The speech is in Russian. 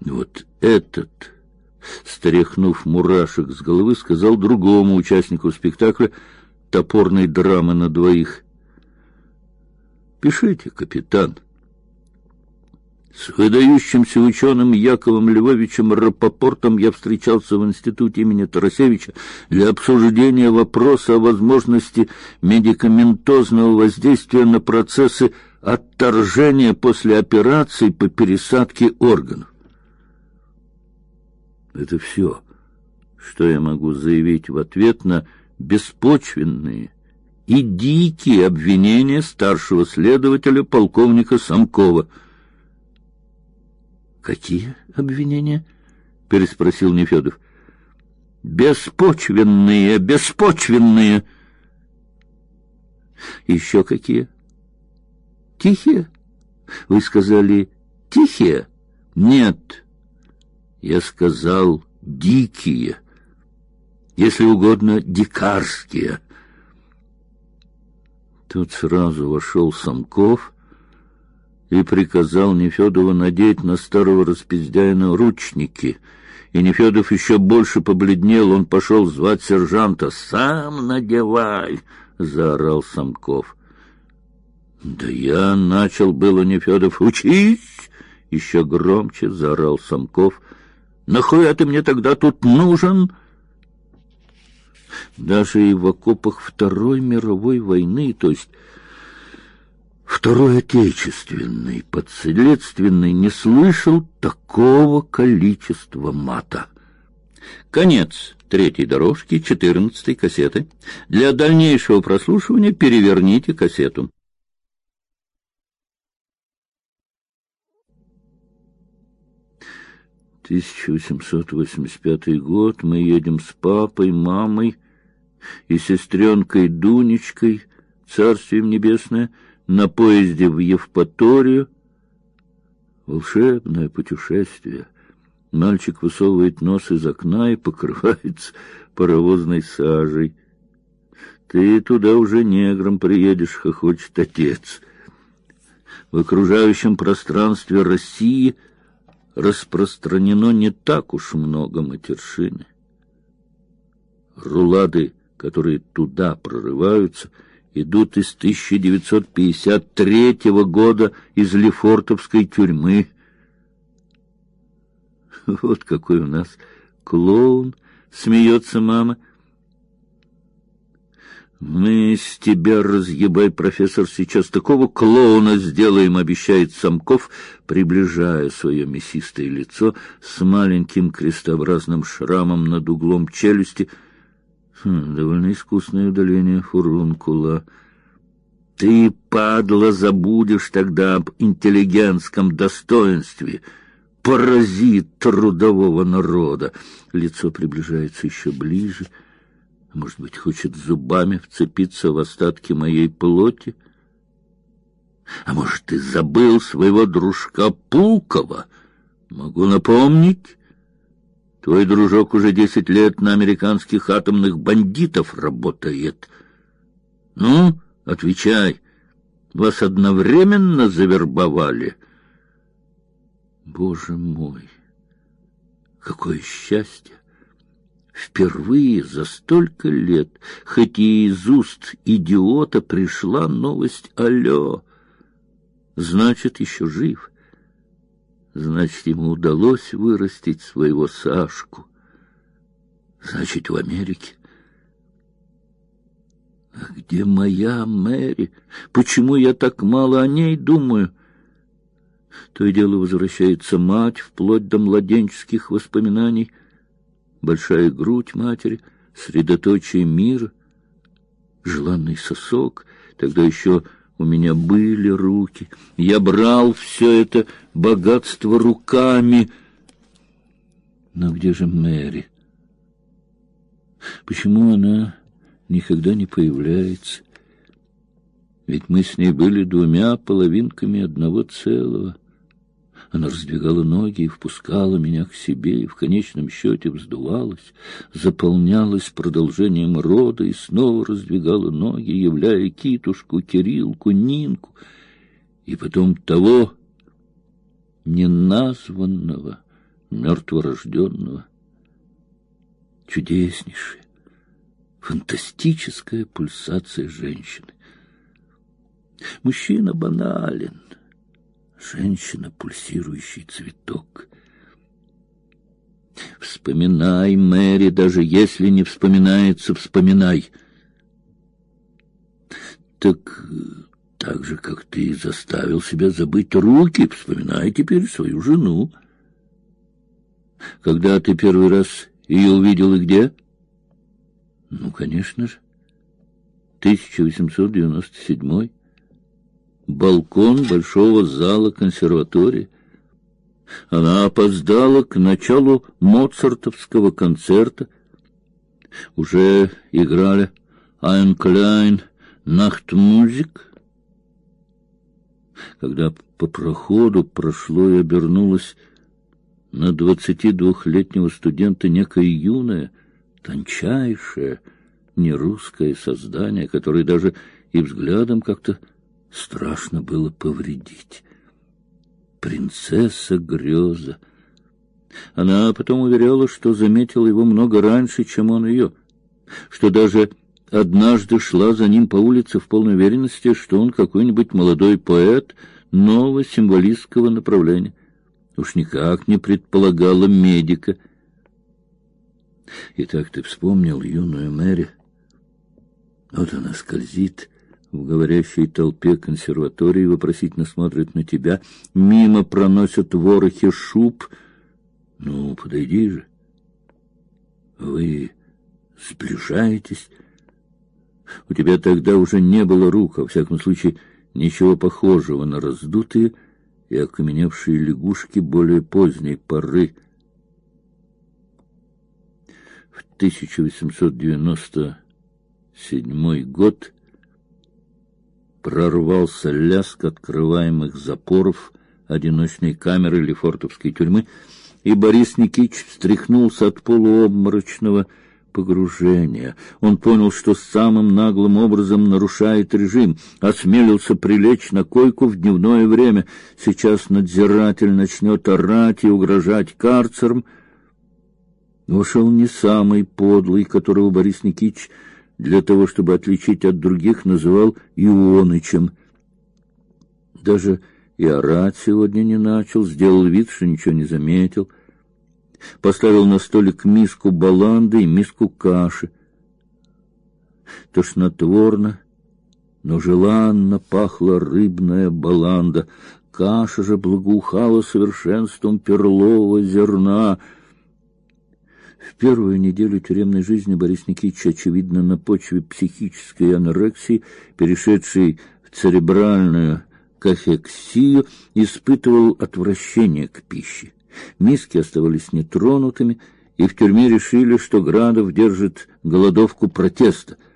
Вот этот, стряхнув мурашек с головы, сказал другому участнику спектакля топорной драмы на двоих. «Пишите, капитан». С выдающимся ученым Яковом Львовичем Рапопортом я встречался в институте имени Тарасевича для обсуждения вопроса о возможности медикаментозного воздействия на процессы отторжения после операции по пересадке органов. Это все, что я могу заявить в ответ на беспочвенные и дикие обвинения старшего следователя полковника Самкова. Какие обвинения? переспросил Нефедов. Беспочвенные, беспочвенные. Еще какие? Тихие? Вы сказали тихие? Нет. Я сказал дикие. Если угодно, дикарские. Тут сразу вошел Самков и приказал Нефедову надеть на старого распиздяина ручники. И Нефедов еще больше побледнел, он пошел звать сержанта. «Сам надевай!» — заорал Самков. «Да я начал было, Нефедов, учись!» — еще громче заорал Самков. «Нахуя ты мне тогда тут нужен?» Даже и в окопах Второй мировой войны, то есть Второй Отечественный, подследственный, не слышал такого количества мата. Конец третьей дорожки, четырнадцатой кассеты. Для дальнейшего прослушивания переверните кассету. Тысяча восемьсот восемьдесят пятый год. Мы едем с папой, мамой и сестренкой Дунечкой, царствием небесное, на поезде в Евпаторию. Волшебное путешествие. Мальчик высовывает нос из окна и покрывается паровозной сажей. Ты туда уже негром приедешь, хохочет отец. В окружающем пространстве России распространено не так уж много матершины. Рулады, которые туда прорываются — идут из 1953 года из Лефортовской тюрьмы. Вот какой у нас клоун, смеется мама. Мы с тебя, разъебай, профессор, сейчас такого клоуна сделаем, обещает Самков, приближая свое мясистое лицо с маленьким крестообразным шрамом над углом челюсти — Хм, довольно искусное удаление фурункула. Ты, падла, забудешь тогда об интеллигентском достоинстве, паразит трудового народа. Лицо приближается еще ближе. Может быть, хочет зубами вцепиться в остатки моей плоти? А может, ты забыл своего дружка Пулкова? Могу напомнить... Твой дружок уже десять лет на американских атомных бандитов работает. Ну, отвечай. Вас одновременно завербовали? Боже мой, какое счастье! Впервые за столько лет, хоть и из уст идиота, пришла новость «Алло!» Значит, еще жив. Значит, ему удалось вырастить своего Сашку. Значит, в Америке. А где моя Мэри? Почему я так мало о ней думаю? То и дело возвращается мать, вплоть до младенческих воспоминаний. Большая грудь матери, средоточие мира, желанный сосок, тогда еще у меня были руки. Я брал все это богатство руками. Но где же Мэри? Почему она никогда не появляется? Ведь мы с ней были двумя половинками одного целого. Она раздвигала ноги и впускала меня к себе, и в конечном счете вздувалась, заполнялась продолжением рода и снова раздвигала ноги, являя Китушку, Кирилку, Нинку, и потом того неназванного, мертворожденного. Чудеснейшая, фантастическая пульсация женщины. Мужчина банален, женщина — пульсирующий цветок. Вспоминай, Мэри, даже если не вспоминается, вспоминай. Так так же, как ты заставил себя забыть руки, вспоминай теперь свою жену. Когда ты первый раз ее увидел и где? Ну, конечно же, 1897 балкон большого зала консерватории. Она опоздала к началу моцартовского концерта. Уже играли «Ein klein Nachtmusik», когда по проходу прошло и обернулось на двадцати двухлетнего студента некое юное, тончайшее, нерусское создание, которое даже и взглядом как-то страшно было повредить. Принцесса Греза. Она потом уверяла, что заметила его много раньше, чем он ее, что даже однажды шла за ним по улице в полной уверенности, что он какой-нибудь молодой поэт нового символистского направления. Уж никак не предполагала медика. И так ты вспомнил юную Мэри. Вот она скользит в говорящей толпе консерватории, вопросительно смотрит на тебя. Мимо проносят ворохи шуб. Ну, подойди же. Вы сближаетесь. У тебя тогда уже не было рук, во всяком случае, ничего похожего на раздутые и окаменевшие лягушки более поздней поры. В 1897 год прорвался лязг открываемых запоров одиночной камеры Лефортовской тюрьмы, и Борис Никитич встряхнулся от полуобморочного погружения. Он понял, что самым наглым образом нарушает режим, осмелился прилечь на койку в дневное время. Сейчас надзиратель начнет орать и угрожать карцером. Вошел не самый подлый, которого Борис Никитич для того, чтобы отличить от других, называл Ионычем. Даже и орать сегодня не начал, сделал вид, что ничего не заметил. Поставил на столик миску баланды и миску каши. Тошнотворно, но желанно пахла рыбная баланда. Каша же благоухала совершенством перлового зерна — в первую неделю тюремной жизни Борис Никитич, очевидно, на почве психической анорексии, перешедшей в церебральную кахексию, испытывал отвращение к пище. Миски оставались нетронутыми, и в тюрьме решили, что Градов держит голодовку протеста —